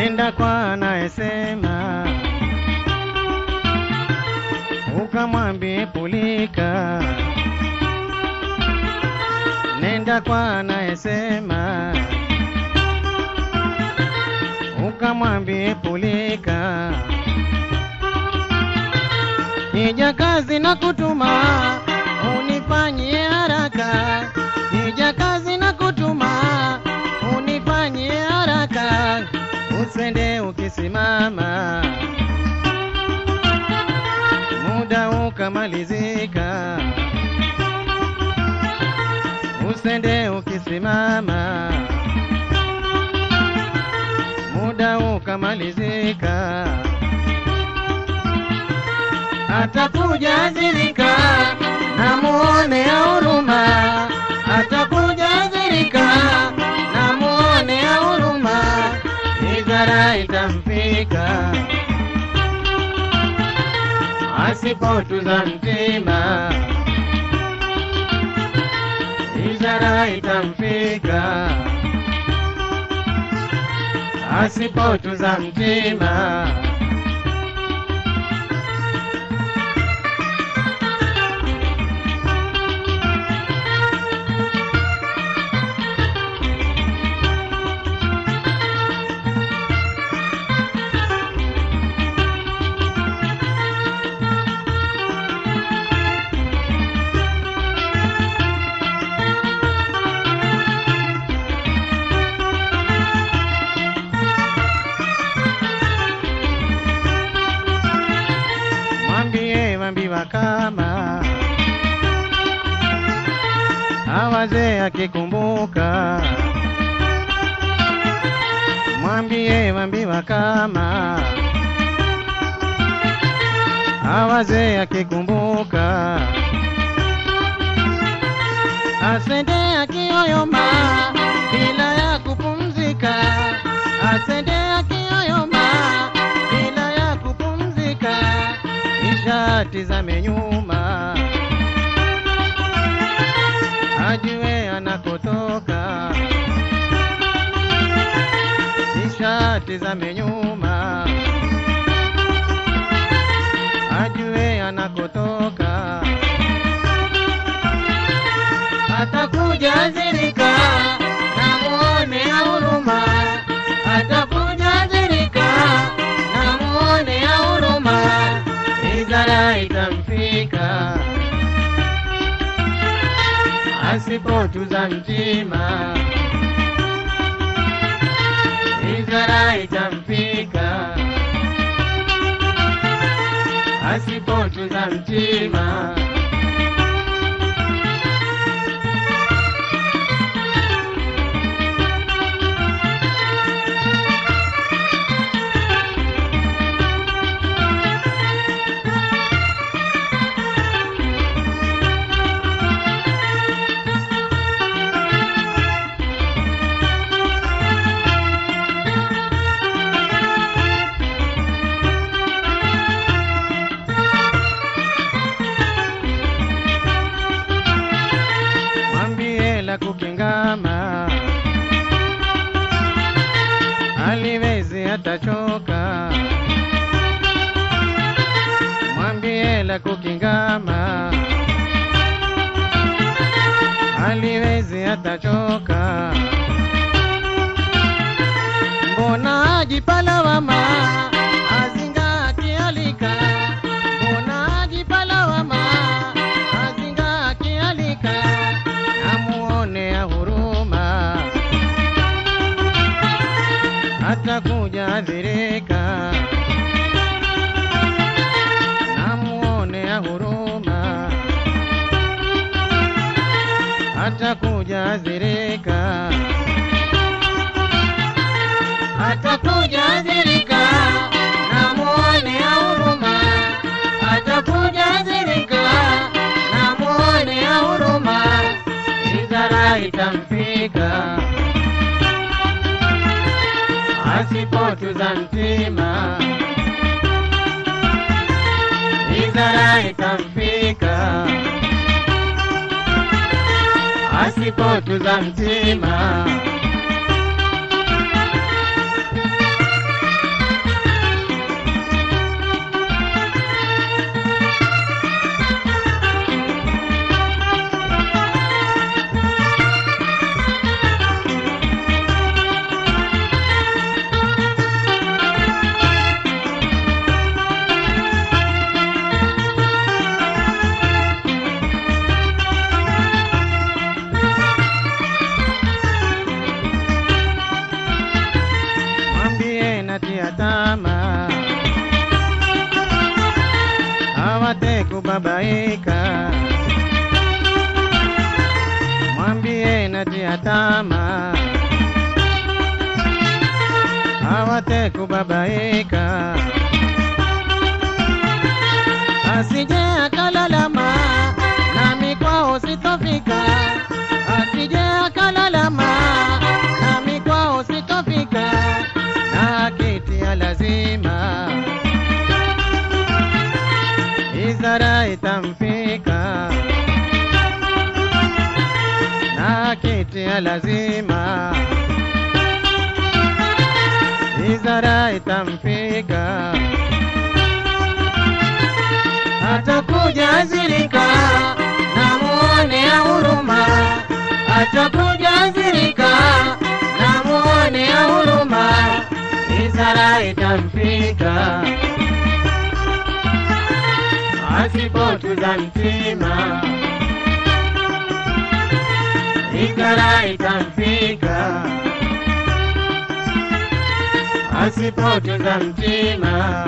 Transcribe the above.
nenda kwa anayesema, ukamwambie pulika. Nenda kwa anayesema, ukamwambie pulika. Ija kazi na kutuma ukamalizika, usende ukisimama, muda ukamalizika. Atakuja zilika na huruma, asipotuza mtima, idhara itamfika asipotuza mtima. Kama awaze akikumbuka, mwambie wambiwa kama. Awaze akikumbuka, asende akioyoma kisha tizame nyuma, ajue anakotoka, kisha tizame nyuma, ajue anakotoka, atakuja asipotuza mtima, idhara itamfika asipotuza mtima. Aliwezi atachoka. Mwambie la kukingama, aliwezi atachoka. Atakuja kujadhirika, namuonea huruma, hata kujadhirika, atakuja adhirika na ya huruma, itamfika asipotuza mtima, idhara itamfika asipotuza mtima. Kubabaika, mwambie natia tama, awate kubabaika, asije akalalama na mikwao sitofika, asije akalalama na mikwao sitofika, na kitia lazima izara itamfika. Na kiti ya lazima. Izara itamfika. Atakuja zirika na muone ya huruma. Atakuja zirika na muone ya huruma. Izara itamfika asipotuza mtima ikara itamfika asipotuza mtima